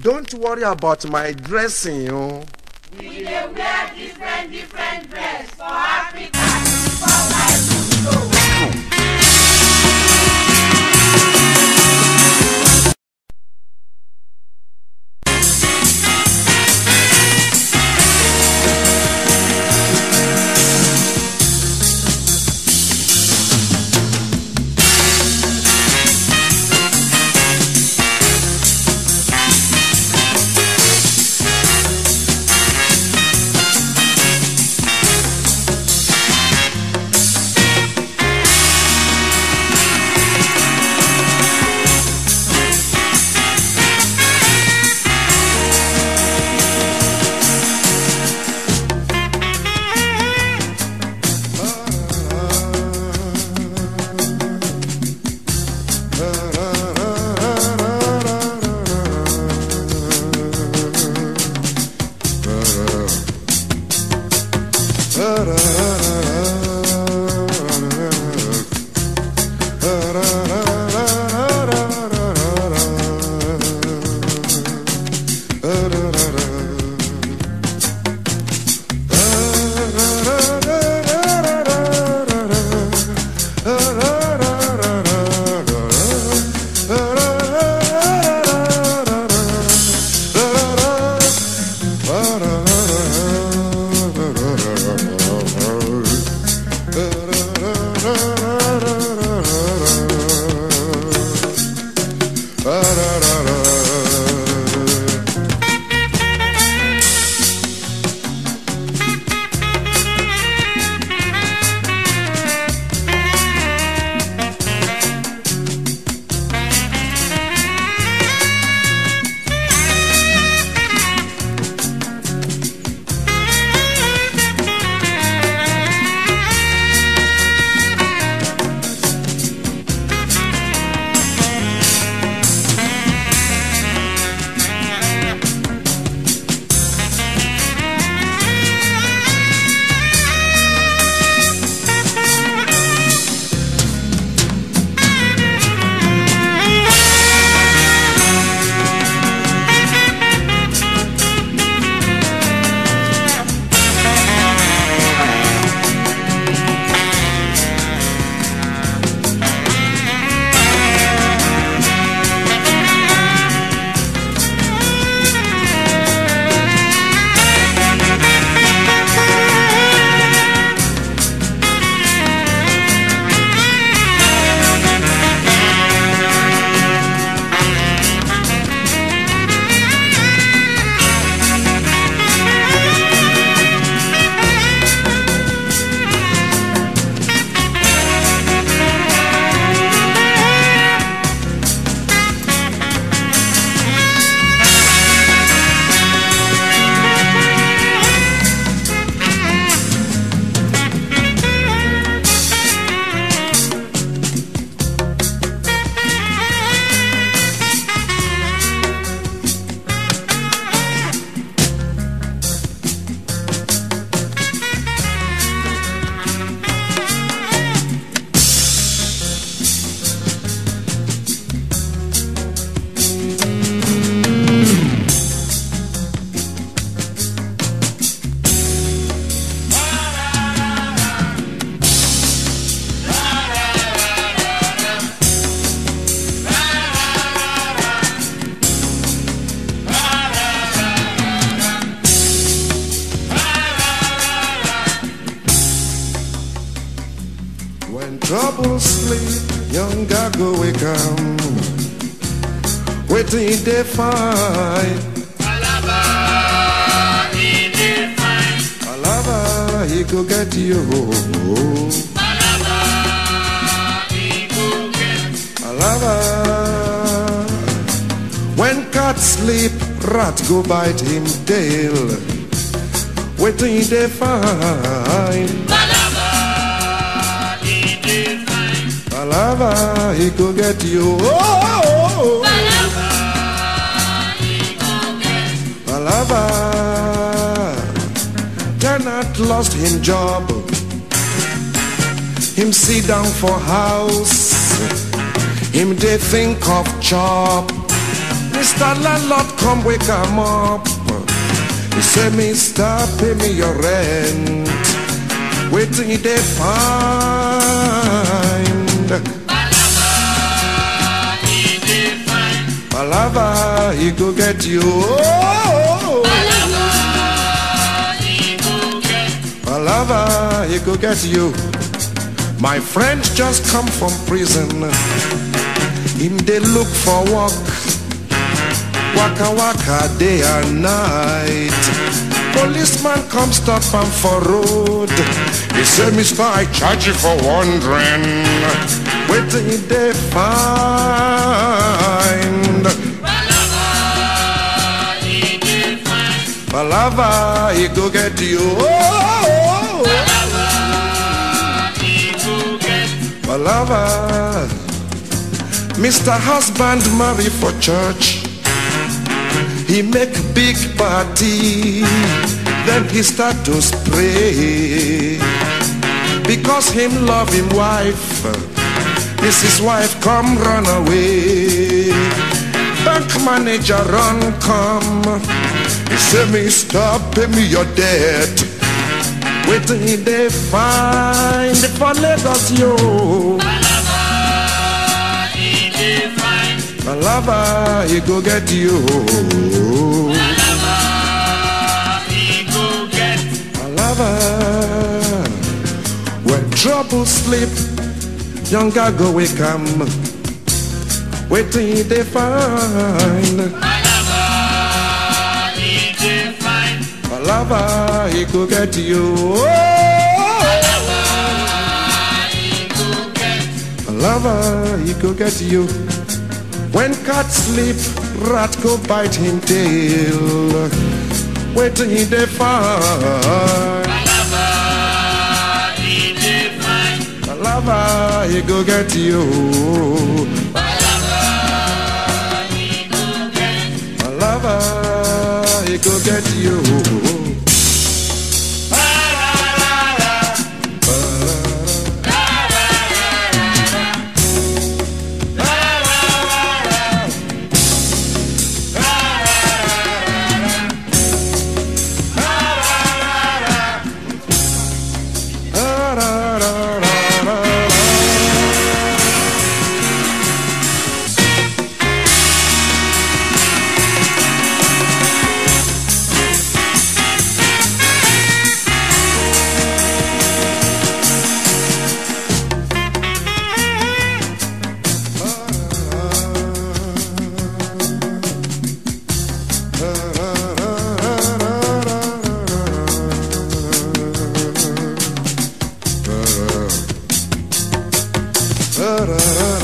Don't worry about my dressing, oh. We dey wear different different dress for Africa bite him tail. Waiting they find. Palava, he dey fine. Palava, he go get you. Oh, Palava, he go get. Out cat lost him job. Him sit down for house. Him they think of chop. Mr. Landlord come wake him up. He say, Mister, pay me your rent. Waiting he they find. Palava, he go get you. Oh, Palava, he go get you. My friend just come from prison. Him they look for work. Waka waka day and night. Policeman come stop him for road. He say, Mister, I charge you for wandering. Wait till they find. Palava, he go get you. Oh, Palava. Mr. Husband marry for church. He make big party. Then he start to spray. Because him love him wife. This his wife come run away. Bank manager run come. He say me stop pay me your debt. Wait till they find for Lagos yo. My lover, he go get you. My lover, he go get. My lover. when trouble sleep, younger go wake 'em. Wait till they find. My lover, he define. My lover, he go get you. My lover, he go get you. When cat sleep, rat go bite him tail. Wait till he dey find. My lover, he go get you. My lover, he go get you. da, da, da.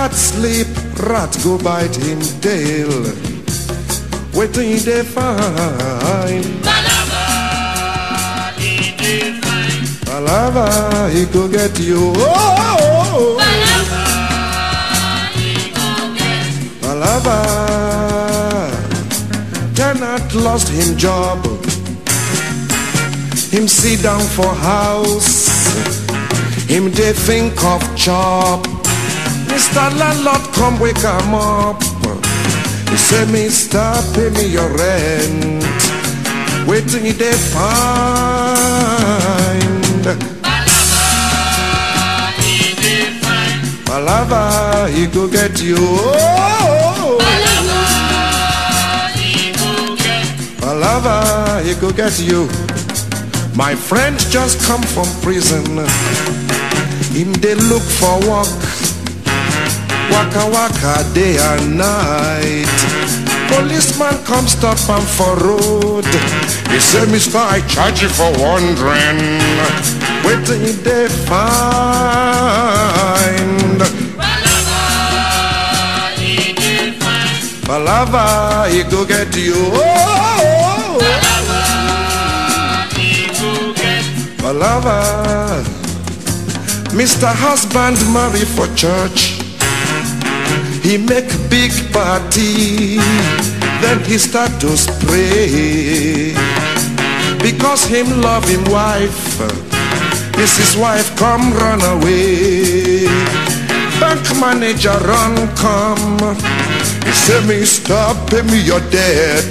Cat sleep, rat go bite him tail. Waiting they find. Palava, he go get you. Oh, Palava. Tenant lost him job. Him sit down for house. Him they think of chop. Mr. Landlord come wake him up. He say, Mister, pay me your rent. Waiting they find. Palava, he go get you. Oh, Palava, he go get you. My friend just come from prison. Him they look for work. Waka waka day and night. Policeman come stop him for road. He say, Mister, I charge you for wandering. Waiting they find. Palava, he go get you. Oh, Palava. Mr. Husband marry for church. He make big party. Then he start to spray. Because him love him wife. This his wife come run away. Bank manager run come. He say me stop pay me your debt.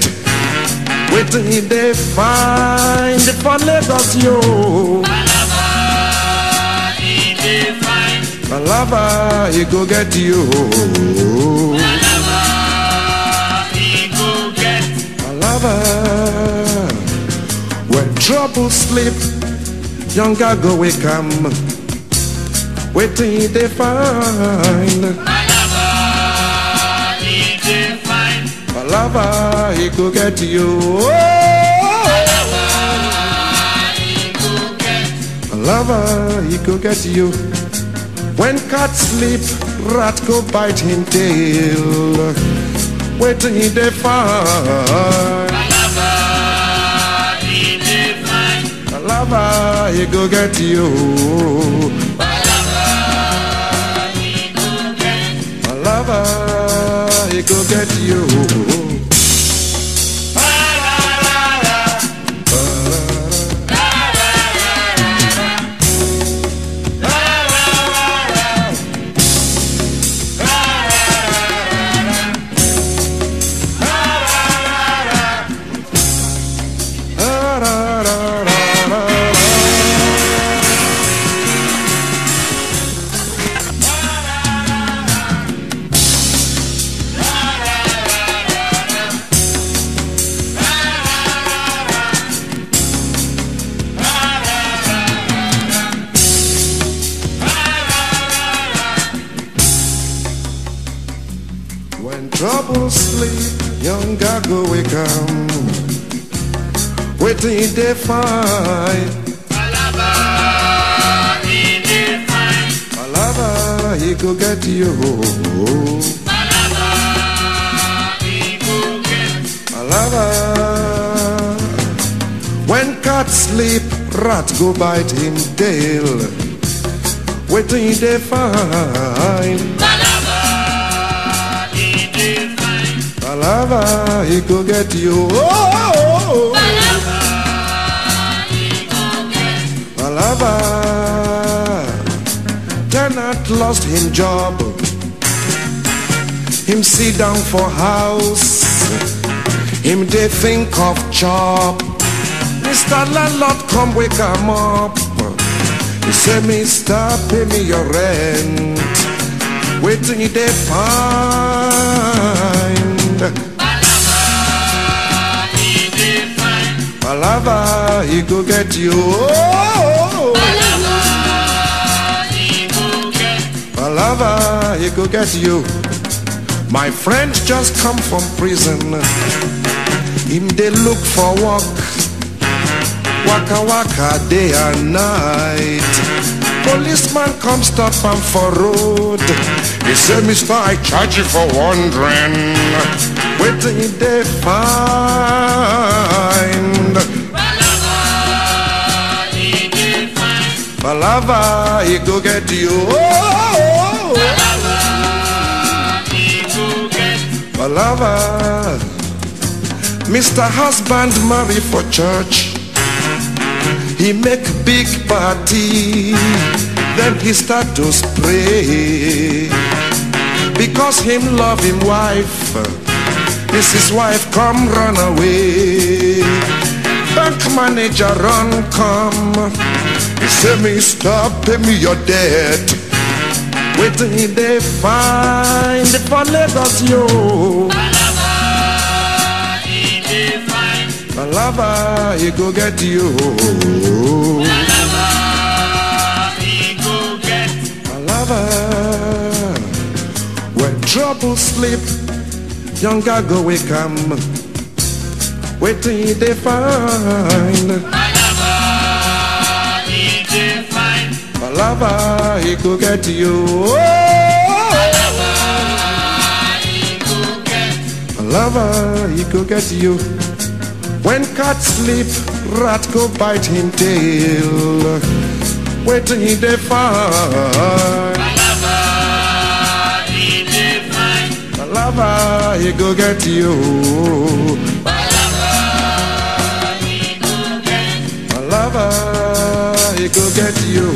Waiting they find for Lagos yo. Palava, he go get you. Palava. When trouble sleep, young girl go wake 'em. Waiting they find. Palava, he go get you. Palava, he go get you. When cat sleep, rat go bite him tail. Waiting they find. Palava, he go get you. Palava, he go get you. Go wake 'em. Waiting they find. Palava, he go get you. Palava. He go get. Alava. When cat sleep, rat go bite him tail. Waiting they find. Palava, he go get you. Oh, Palava. Tenant lost him job. Him sit down for house. Him they think of chop. Mr. Landlord come wake him up. He say, Mister, pay me your rent. wait Waiting they find. Palava, he he go get you. Oh, Palava, he go get you. My friend just come from prison. Him they look for work. Waka waka day and night. Policeman come stop him for road. He say, Mister, I charge you for wandering. Wait till they find. Palava, he go get you. Oh, Palava. Mr. Husband marry for church. He make big party. Then he start to spray. Because him love him wife. This his wife come run away. Bank manager run come. He say me stop pay me your debt. Wait till they find for Lagos yo. Palava, he go get you. Palava, when trouble sleep, younger go wake come. Wait till they find. Palava, he go get you. Palava, he go get you. When cat sleep, rat go bite him tail. Wait till he dey find. Palava, he go get you. Palava, he go get. Palava, he go get you.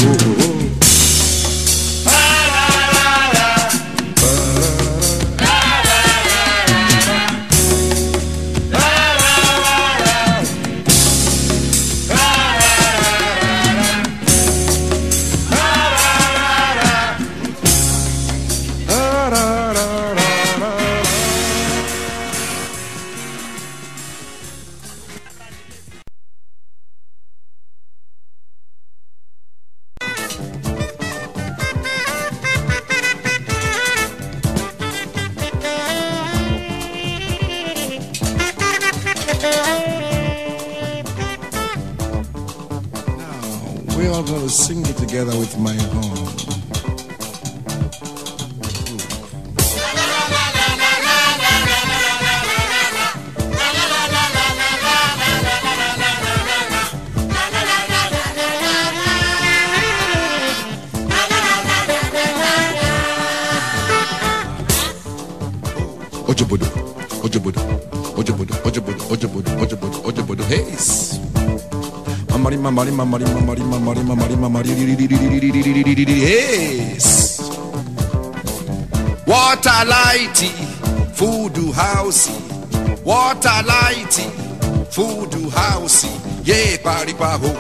Yeah, party pa ho.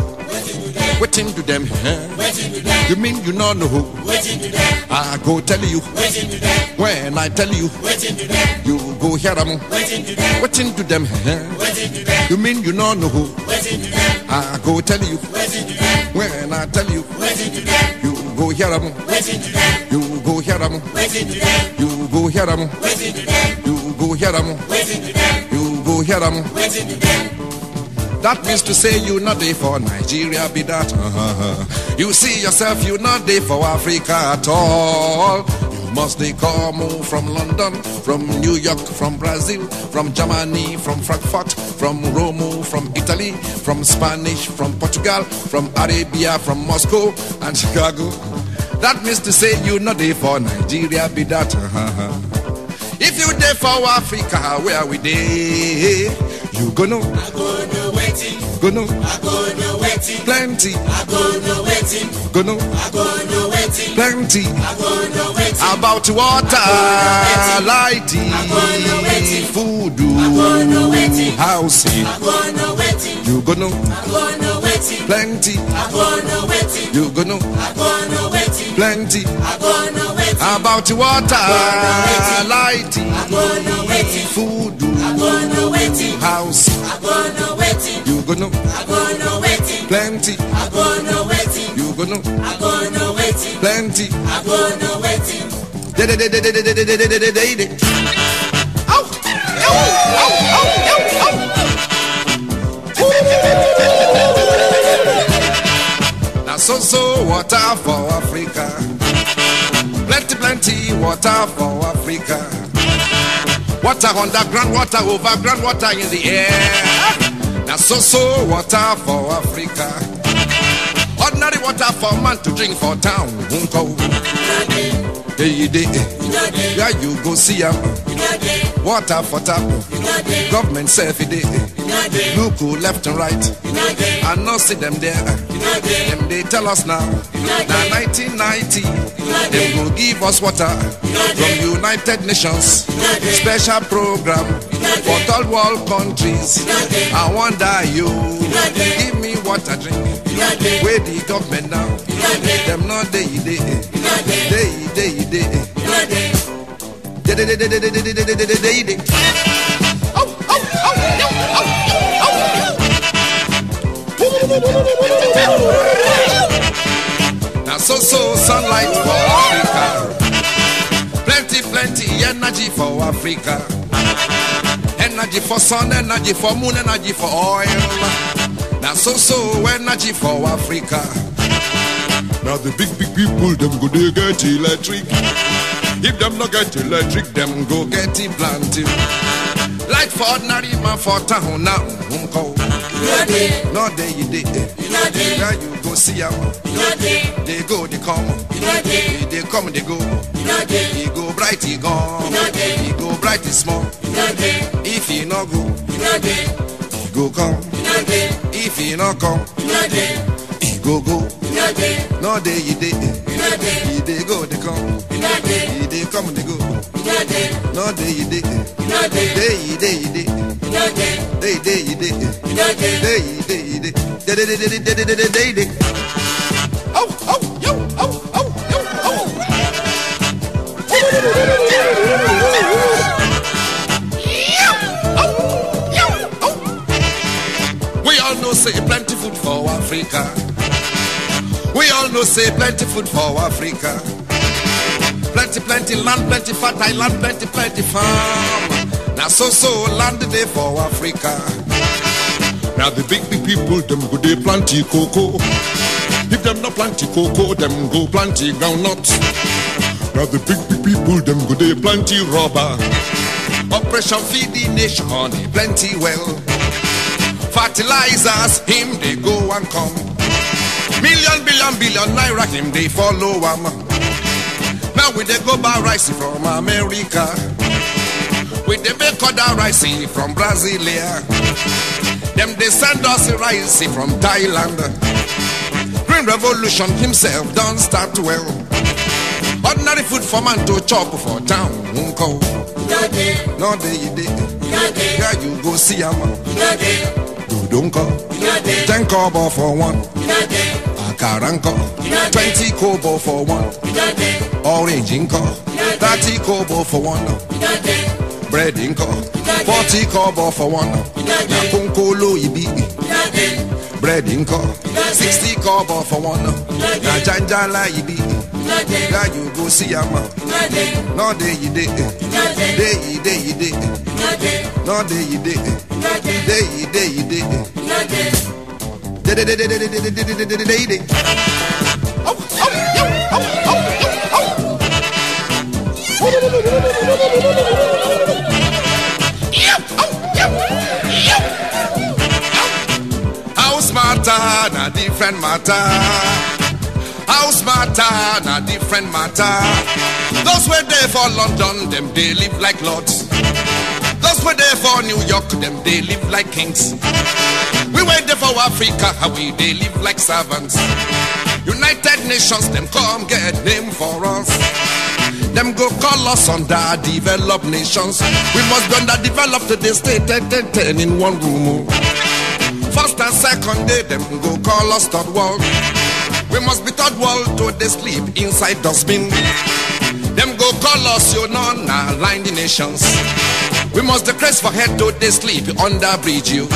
Waiting to them, huh? You mean you not know who? I go tell you. When I tell you, you go hear them. Waiting to them, huh? You mean you not know who? I go tell you. When I tell you, you go hear them. You go hear them. You go hear them. You go hear them. You go hear them. That means to say you not there for Nigeria, be that. Uh-huh. You see yourself, you not there for Africa at all. You must they come from London, from New York, from Brazil, from Germany, from Frankfurt, from Rome, from Italy, from Spanish, from Portugal, from Arabia, from Moscow and Chicago. That means to say you not there for Nigeria, be that. Uh-huh. If you there for Africa, where we there? You go no, I go no waiting. Go no. I go no waiting. Plenty. I go no waiting. Go no. I go no waiting. Plenty. I go no waiting. About water, lighting, food, housing. I go no waiting. You go no. I go no waiting. Plenty. I go no waiting. You go no. I go no waiting plenty. About water, light, food, house. You gonna plenty. You gonna plenty. So so water for Africa. Plenty plenty water for Africa. Water underground, water overground, water in the air. Now so so water for Africa. Ordinary water for man to drink for town. Unko. Hey, day, yeah, you go see 'em. Water for tap. Government self day. Look who left and right. I not see them there. Them they tell us now. Now 1990, them go give us water from United Nations. Special program for third world countries. I wonder you give me water drink. Where the government now? Them not they they they they they they. They they they they they they they they Now so so sunlight for Africa. Plenty plenty energy for Africa. Energy for sun, energy for moon, energy for oil. Now so so energy for Africa. Now the big big people them go they get electric. If them not get electric, them go get it planting. Light for ordinary man for town now. no dey no dey you dey eh. You no dey now you go see am no dey dey go dey come. You no dey dey come dey go. You no dey e go bright e gone. You no dey e go bright e small. You no dey if e no go. You no dey e go come. You no dey if e no come. You no dey e go go. You no dey no dey you dey no dey e dey go dey come. You no dey e dey come dey go. no day you dey. You no day, you dey you no day, day, day, you dey. You no day, day, you dey you day, day, day, day, day, day, day, day. Oh oh yo oh oh yo oh. We all know say plenty food for Africa. We all know say plenty food for Africa. Plenty, plenty land, plenty fertile land, plenty, plenty farm. Now so so land day for Africa. Now the big big people them go they plenty cocoa. If them not plenty cocoa, them go plenty groundnut. Now the big big people them go they plenty rubber. Operation feed the nation plenty well. Fertilizers him they go and come. Million billion billion naira him they follow am. Now we they go buy rice from America. We they make other rice from Brasilia. Them they send us rice from Thailand. Green Revolution himself don't start well. Ordinary food for man to chop for town. Unko. No day you day. Yeah, you go see him. Dudunko. Ten kobo for one. àkàrà twenty kobo for one. Orange ńkọ́. Thirty kobo for one. Bread ńkọ́. Forty kobo for one. Na kónkóló ìbíbi bírèdì ńkọ́. Sixty kobo for one. Na janjala ìbíbi na you go see am no dey you dey dey you dey you dey no dey you dey dey you dey you dey. House matter uh, na different matter. House matter uh, na different matter. Those were there for London, them they live like lords. Those were there for New York, them they live like kings. We were there for Africa, how we they live like servants. United Nations, them come get name for us. Them go call us underdeveloped nations. We must be underdeveloped to the state ten, ten, ten in one room. First and second day, them go call us third world. We must be third world to they sleep inside dustbin. Them go call us, you know, nah, line the nations. We must the crest for head to they sleep under bridge, you.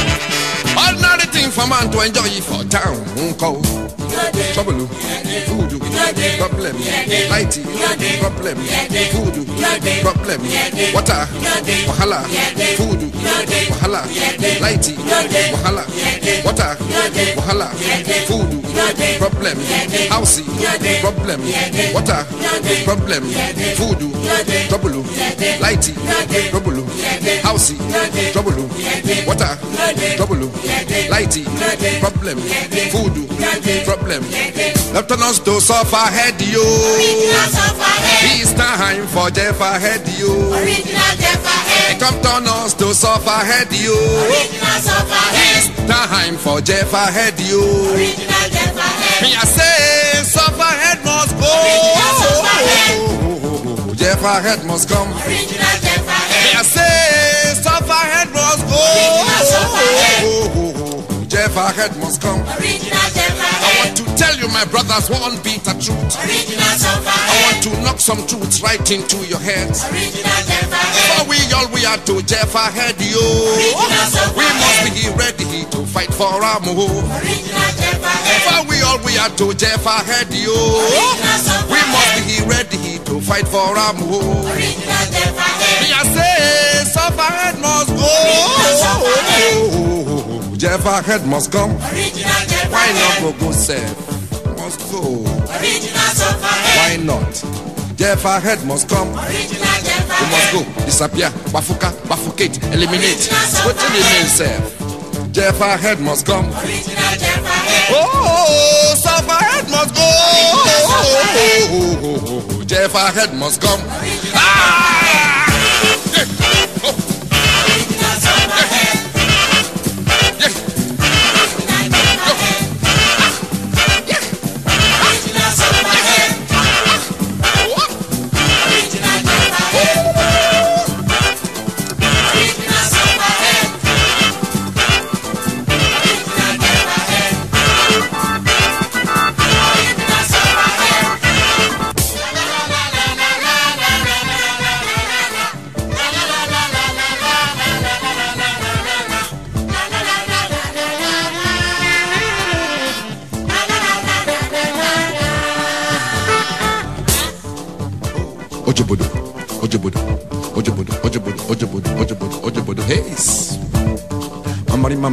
Ordinary thing for man to enjoy for town, uncle. Trouble, eh? voodoo, eh? eh? problem, lighty, problem, voodoo, problem, water, wahala, voodoo, wahala, lighty, wahala, water, wahala, voodoo, problem, housey, problem, water, problem, voodoo, trouble, lighty, trouble, housey, trouble, water, trouble, lighty, problem, voodoo, problem. Left on us to suffer head yo. Original suffer head. It's time for Jeff head yo. Original head. Come turn us to suffer head yo. Original suffer It's head. time for Jeff head yo. Original head. I say suffer head must go. Original suffer Jeff head must come. Original Jeffa Me head. I say suffer head must go. Original suffer Jeff head must come. Original Jeffa I head. want to tell you, my brothers, one bitter truth. Original I head. want to knock some truths right into your heads. Original Jeffa. For we all we are to Jeff ahead, yo. We must be ready to fight for our move. Jeffa. For we all we are to Jeff ahead, yo. We must be ready to fight for our move. Jeffa head. Me I say, suffer head must go. Jeff ahead must come. Original Jeffa Why not head. go go self? Must go. Original head. Why not? Jeff ahead must come. Original Jeffa We must head. go, disappear, bafuka, bafukate, eliminate. What do you mean, sir? Jeff ahead must come. Original Jeffa head. Oh, suffer head must go. Jeff ahead must come. Ah!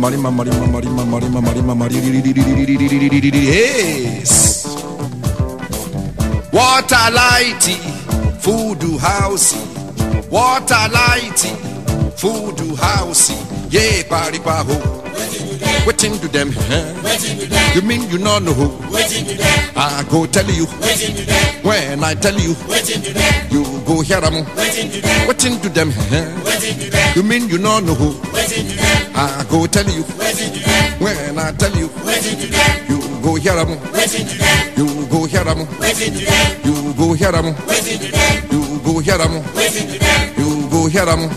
Mamari, mamari, mamari, mamari, mamari, mamari, Haze. Water lighty, food housey. Water lighty, food housey. Yeah, party pa ho. Waiting to them. You mean you know who? To them. I go tell you. When I tell you, you go hear them. Waiting to them. You mean you know who? I go tell you. When I tell you, you go hear them. You go hear them. You go hear them. You go hear them. You go hear them.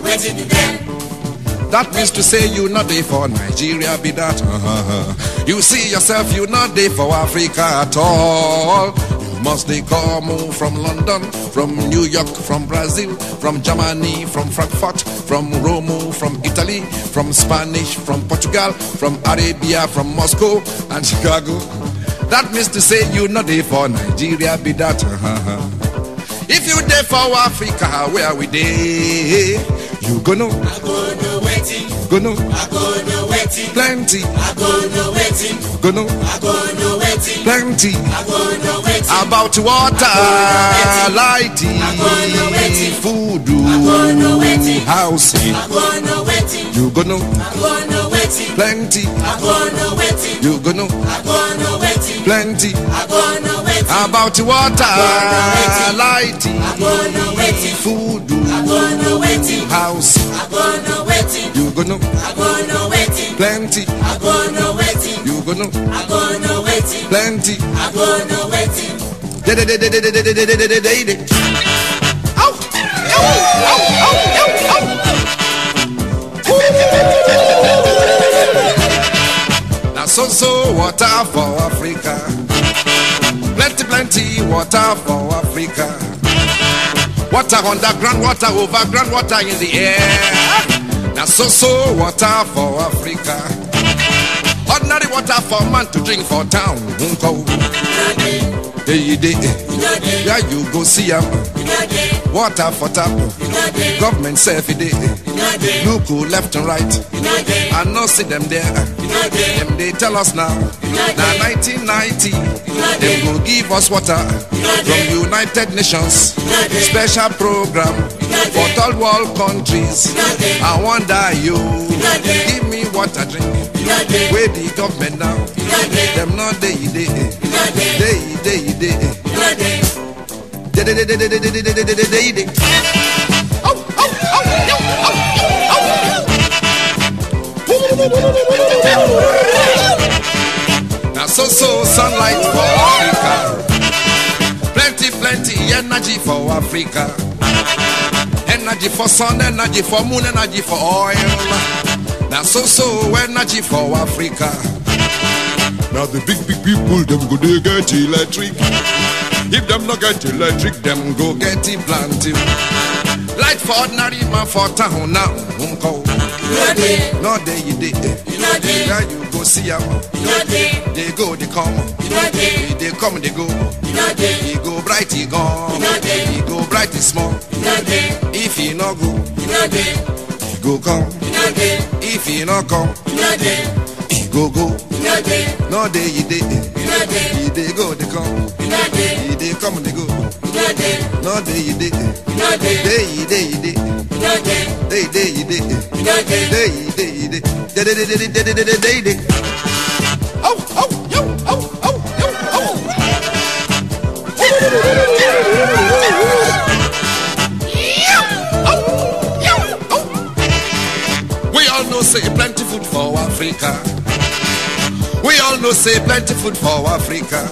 That means to say you not there for Nigeria, be that. Uh-huh. You see yourself, you not there for Africa at all. Must they come from London, from New York, from Brazil, from Germany, from Frankfurt, from Rome, from Italy, from Spanish, from Portugal, from Arabia, from Moscow and Chicago. That means to say you're not there for Nigeria, be that. Uh-huh. If you're there for Africa, where we there? You gonna, I go no waiting. gonna, I go no waiting. plenty, I go no waiting. gonna, I go no waiting. plenty. I go no waiting. About water, lighting, food, housing. I go no waiting. You gonna, I go no waiting. plenty. I go no waiting. You gonna, I go no waiting. Plenty. I go no waiting. About water, Light I'm gonna waiting. lighting, I go no waiting. food, I go no waiting. housing. I go no waiting. Plenty I'm gonna waiting You gonna, I go no Ow! Ow! water for Africa. Plenty, plenty water for Africa. Water underground, water overground, water in the air. Now so so water for Africa. Ordinary water for man to drink for town. Hey, day, yeah, you go see 'em. Water for tap. Government self day. Look who left and right. I know see them there. Them they tell us now. Now 1990. Them go give us water from United Nations. Special program for third world countries. I wonder you. Give me water drink. Where the government now? Them not. Day, day, day, day, day, Oh, oh, oh, oh, oh, oh. Now so so sunlight for Africa. Plenty, plenty energy for Africa. Energy for sun, energy for moon, energy for oil. Now so so energy for Africa. Now the big big people them go they get electric. If them not get electric, them go Get it planted. Light for ordinary man for town now. Unko. No day you day. Where you go see 'em. They go, they come. They come, they go. He go bright, he gone. He go bright, he small. If he no go, he go come. If he no come, he go go. No day you day. He they go, they come. He they come, they go. No day you day. Day you day you day. Day day you day. Day you day you day. Day day day day day day day day day. Oh oh yo oh oh yo oh. We all know say plenty food for Africa. We all know say plenty food for Africa.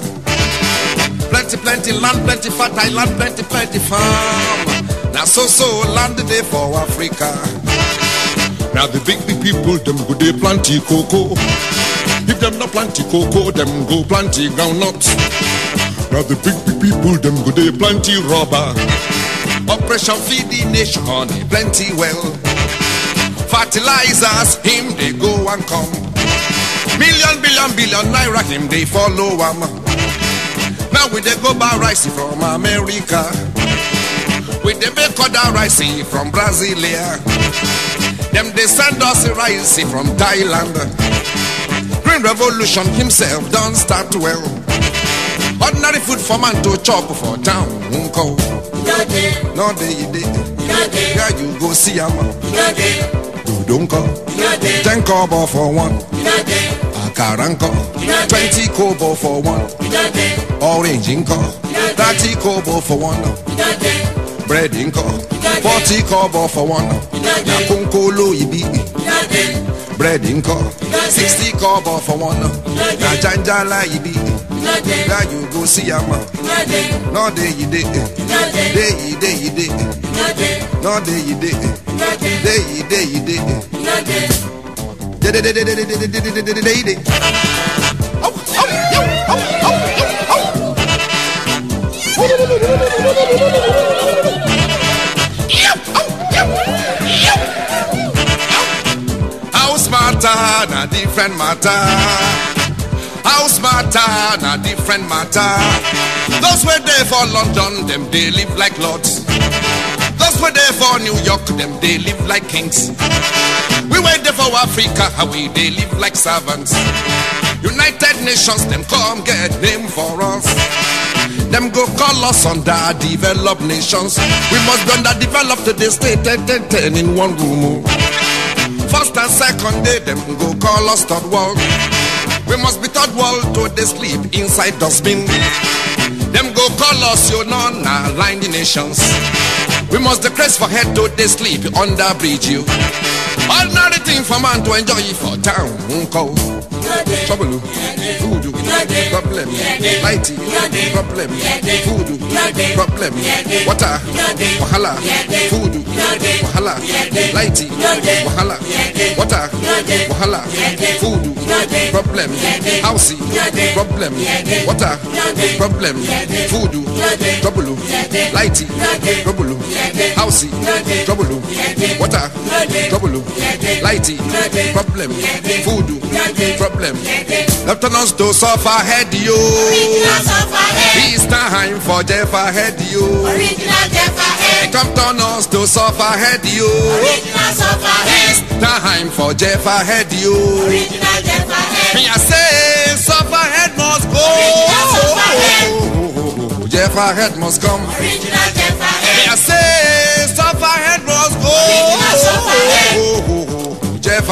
Plenty, plenty land, plenty fertile land, plenty, plenty farm. Now so so land day for Africa. Now the big big people them go they plenty cocoa. If them not plenty cocoa, them go plenty groundnut. Now the big big people them go they plenty rubber. Operation feed the nation, plenty well. Fertilizers, him they go and come. Million, billion, billion naira, him they follow am. Now we they go buy rice from America. We they make other rice from Brasilia. Them they send us rice from Thailand. Green Revolution himself don't start well. Ordinary food for man to chop for town. Unko. No day you day. Yeah, you go see a man. Dudunko. Ten kobo for one. Akara twenty kobo for one. Orange ńkọ́ thirty kobo for one. Bread ńkọ́ forty kobo for one. Yakunkolo ibibi bread ńkọ́ sixty kobo for one. Na janjala ibibi na you go see am no dey you dey dey you dey you dey no dey you dey dey you dey you dey. House matter na different matter. House matter na different matter. Those were there for London, them they live like lords. Those were there for New York, them they live like kings. We were there for Africa, how we they live like servants. United Nations, them come get name for us. Them go call us underdeveloped nations. We must be underdeveloped to the state ten, ten, ten in one room. First and second day, them go call us third world. We must be third world to the sleep inside dustbin. Them go call us you your non-aligned nations. We must decrease for head to the sleep under bridge you. Ordinary thing for man to enjoy for town. Call. Trouble, voodoo, problem, lighty, problem, voodoo, problem, water, wahala, voodoo, wahala, lighty, wahala, water, wahala, voodoo, problem, housey, problem, water, problem, voodoo, trouble, lighty, trouble, housey, trouble, water, trouble, lighty, problem, voodoo, problem. On us to suffer head yo. Original suffer head. It's time for Jeff head yo. Original Jeffa head. Come turn us to suffer head yo. Original suffer It's time for Jeff head yo. Original Jeffa head. Me I say suffer head must go. Jeff head must come. Original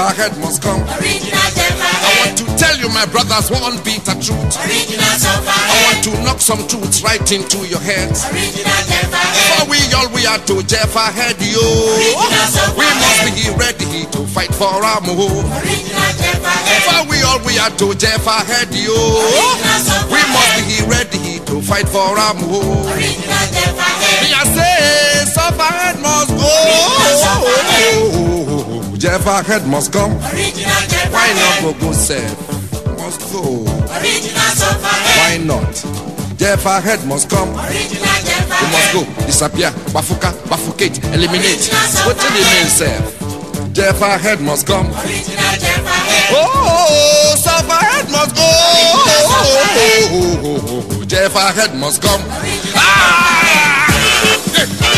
head must come. Original Jeffa I want to tell you, my brothers, one bitter truth. Original I want to knock some truths right into your heads. Original Jeffa. For we all we are to Jeff ahead, yo. Original We must be ready to fight for our move. Original Jeffa. For we all we are to Jeff ahead, yo. Original We must be ready to fight for our move. Original Jeffa head. I say, suffer head must go. Jeff ahead must come. Original Jeffa Why not head. go go self? Must go. Original suffer head. Why not? Jeff ahead must come. Original Jeffa You must head. go, disappear, bafuka, bafukate, eliminate. Original What do you mean, sir? Jeff ahead must come. Original Jeffa head. Oh, suffer head must go. Jeff ahead must come. Ah! Yeah. Oh,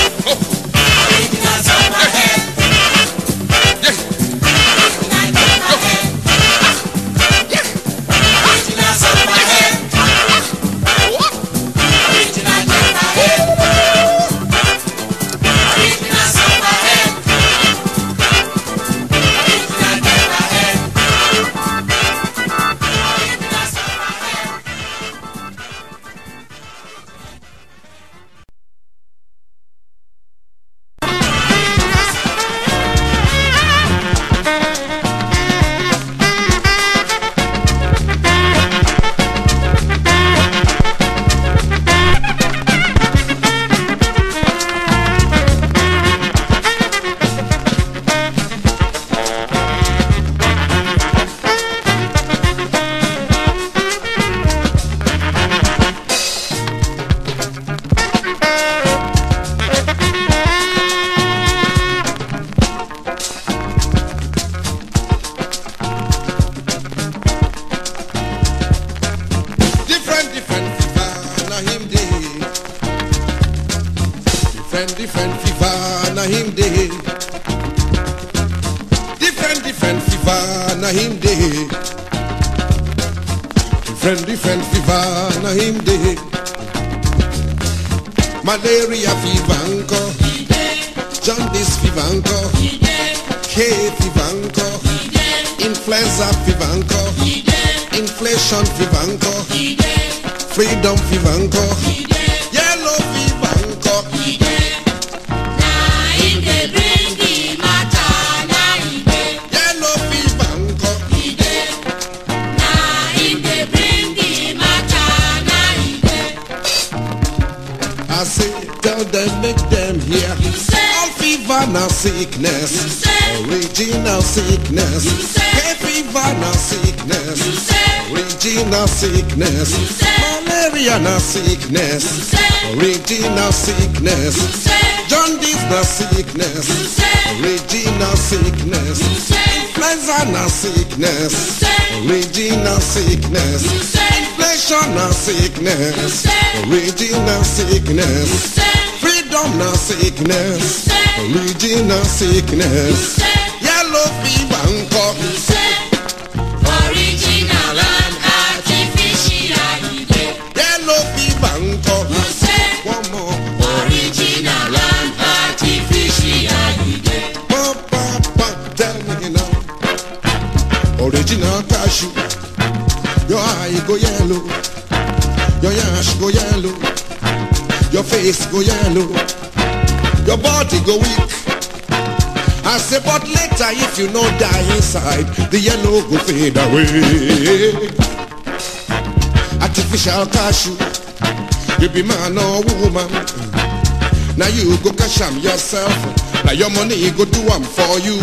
sickness. Original sickness. say, Jaundice na sickness. Original sickness. Influenza na sickness. Original sickness. Inflation na sickness. Original sickness. Freedom na sickness. Original sickness. Yellow fever nko. Your eye go yellow. Your yash go yellow. Your face go yellow. Your body go weak. I say, but later if you no die inside, the yellow go fade away. Artificial cashew, you be man or woman. Now you go cash am yourself. Now your money go do am for you.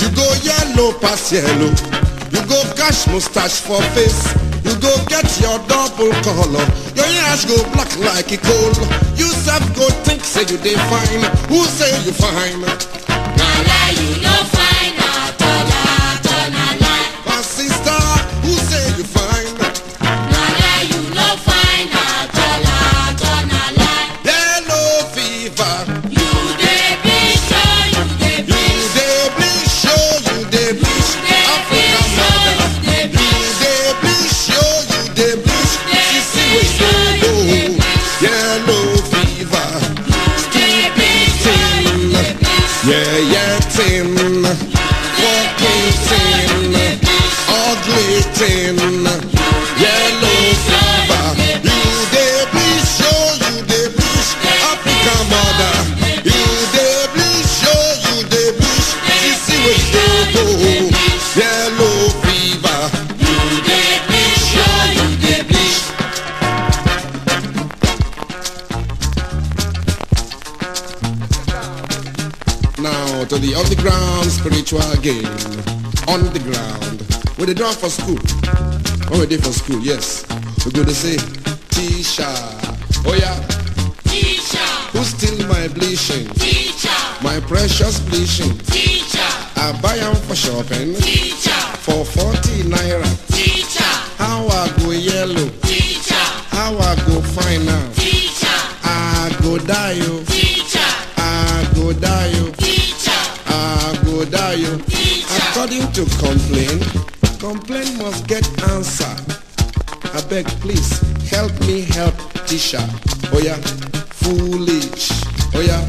You go yellow pass yellow. You go cash mustache for face. You go get your double color. Your ears go black like a coal. You self go think say you dey fine. Who say you fine? Lie, you no fine they done for school. When we did for school, yes. We go to say, Tisha. Oh yeah. Teacher, Who steal my bleaching? teacher, My precious bleaching. teacher, I buy them for shopping. teacher, For 40 naira. teacher, How I go yellow. teacher, How I go fine now. teacher, I go die you. teacher, I go die you. teacher, I go die you. teacher. According to complaint must get answer. I beg, please help me help Tisha. Oh yeah, foolish. Oh yeah,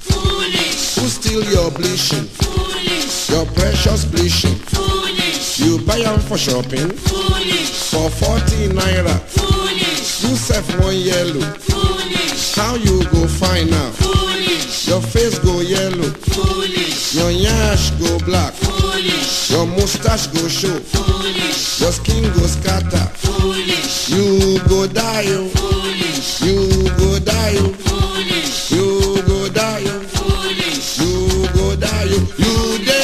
Foolish, who steal your bleaching? foolish, Your precious bleaching. foolish, You buy them for shopping foolish, for 40 naira. foolish, You sell one yellow. foolish, How you go find out? foolish, Your face go yellow. foolish, Your yash go black. foolish, Your mustache go show. foolish, Your skin go scatter. foolish, You go die. oh. foolish, You go die. oh. foolish, You go die. oh. foolish. You go die. oh. You dey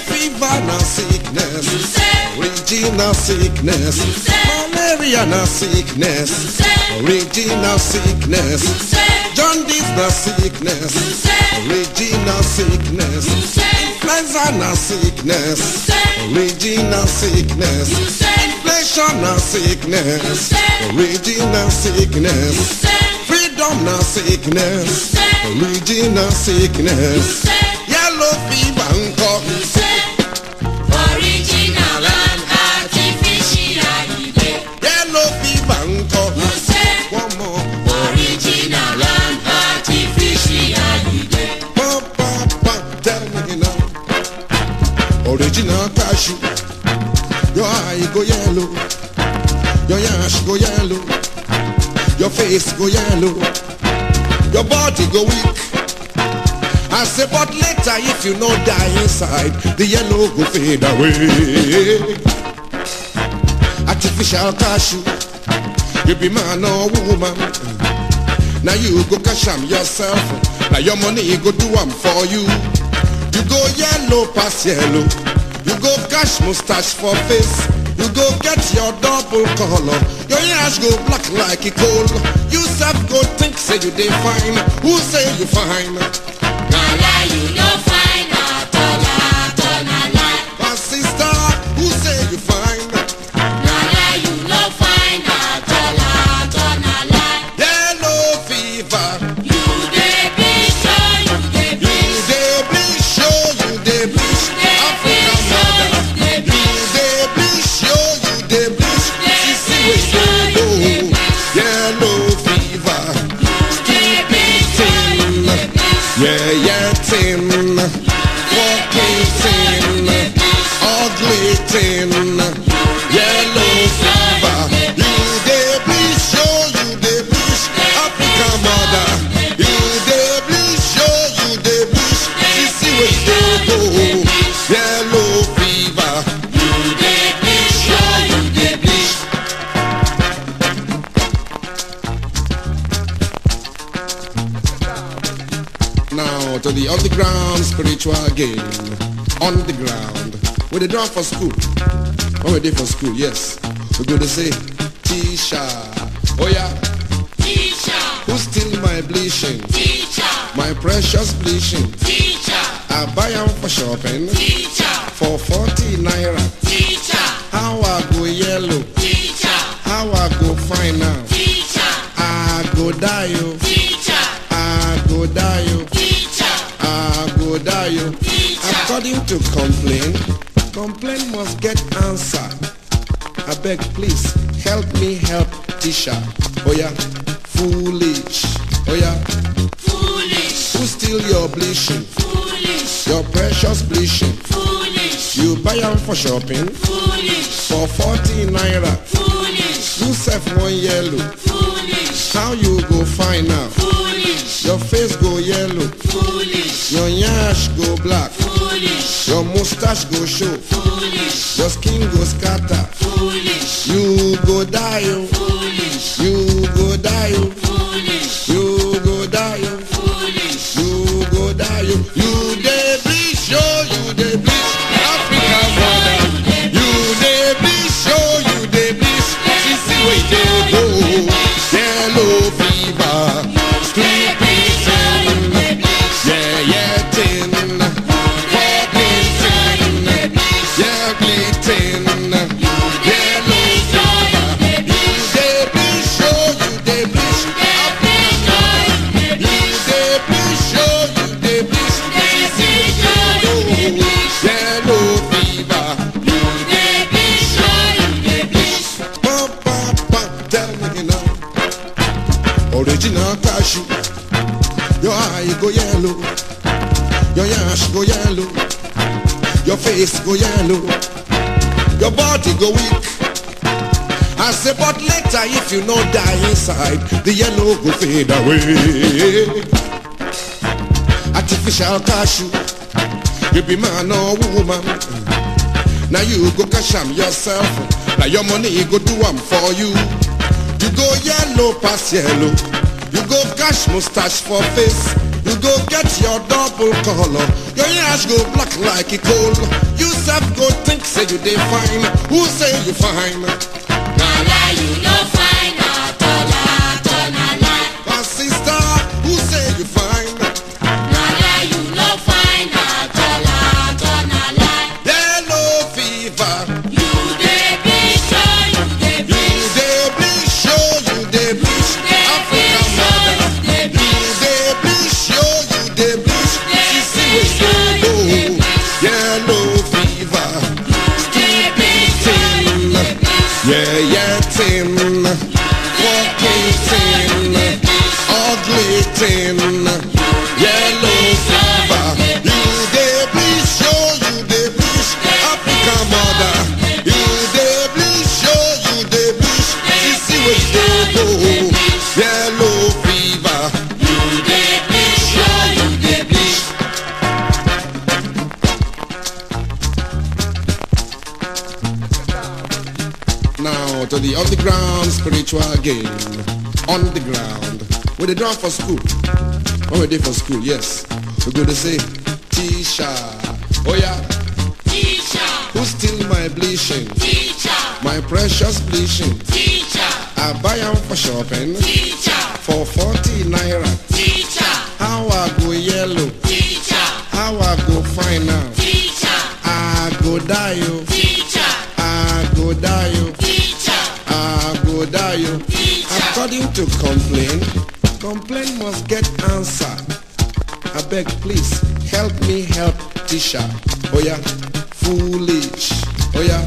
Fever na sickness. Original sickness. Malaria na sickness. Original sickness. Jaundice na sickness. Original sickness. Influenza na sickness. Original sickness. Inflation na sickness. Original sickness. Freedom na sickness. Original sickness. Yellow fever nko. Your eye go yellow. Your yash go yellow. Your face go yellow. Your body go weak. I say, but later if you no die inside, the yellow go fade away. Artificial cashew. You be man or woman. Now you go casham yourself. Now your money go do am for you. You go yellow past yellow. You go cash mustache for face. You go get your double color. Your ears go black like a coal. You self go think say you dey fine. Who say you fine? Lie, you no for school. When we dey for school, yes. We go to say, Tisha. Oh yeah. Teacher, Who steal my bleaching? teacher, My precious bleaching. teacher, I buy am for shopping. Foolish, Your precious bleaching. foolish, You buy am for shopping foolish, for 40 naira. foolish, You sell one yellow. foolish, How you go find out? foolish, Your face go yellow. foolish, Your yash go black. foolish, Your mustache go show. foolish, Your skin go scatter. foolish, You go die oh. foolish, You go die oh. foolish, You face go yellow. Your body go weak. I say, but later if you no die inside, the yellow go fade away. Artificial cashew. You be man or woman. Now you go cash am yourself. Now your money go do am for you. You go yellow pass yellow. You go cash mustache for face. You go get your double color. Your ears go black like a coal. You self go think say you dey fine. Who say you fine? sin. Yellow fever. You dey please show you dey please Africa mother. You dey please show you they please. You see what they do. Yellow fever. You dey please show you dey please. Now to the underground spiritual game. When they drum for school. When we did for school, yes. We go to say, Tisha. Oh yeah. Teacher, Who steal my bleaching? teacher, My precious bleaching. teacher, I buy 'em for shopping. teacher, For 40 naira. teacher, How I go yellow. teacher, How I go fine now. teacher, I go die you. teacher, I go die you. teacher, I go die you. teacher. According to complaint, complaint must get answer. I beg, please help me help Tisha. Oh yeah, foolish. Oh yeah,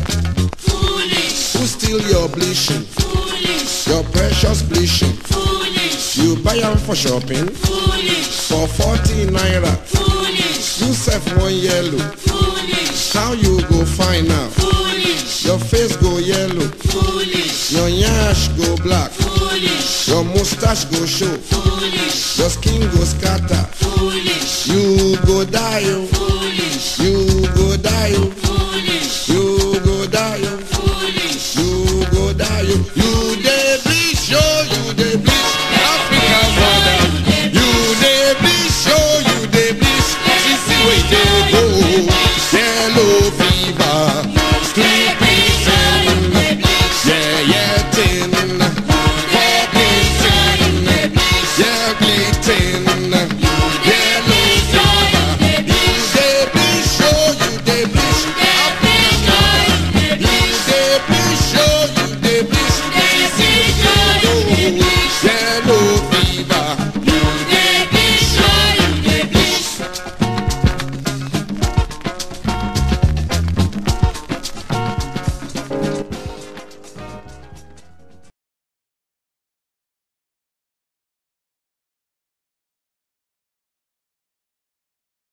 Foolish, who steal your bleaching? foolish, Your precious bleaching. foolish, You buy 'em for shopping foolish, for 40 naira. foolish, You sell one yellow. foolish, How you go find out? foolish, Your face go yellow. foolish, your yash go black. Foolish. Your mustache go show. Foolish. Your skin go scatter. Foolish. You go die. Oh. Foolish. You go die. Oh. Foolish. You go die. Oh. Foolish. You go die. Oh. You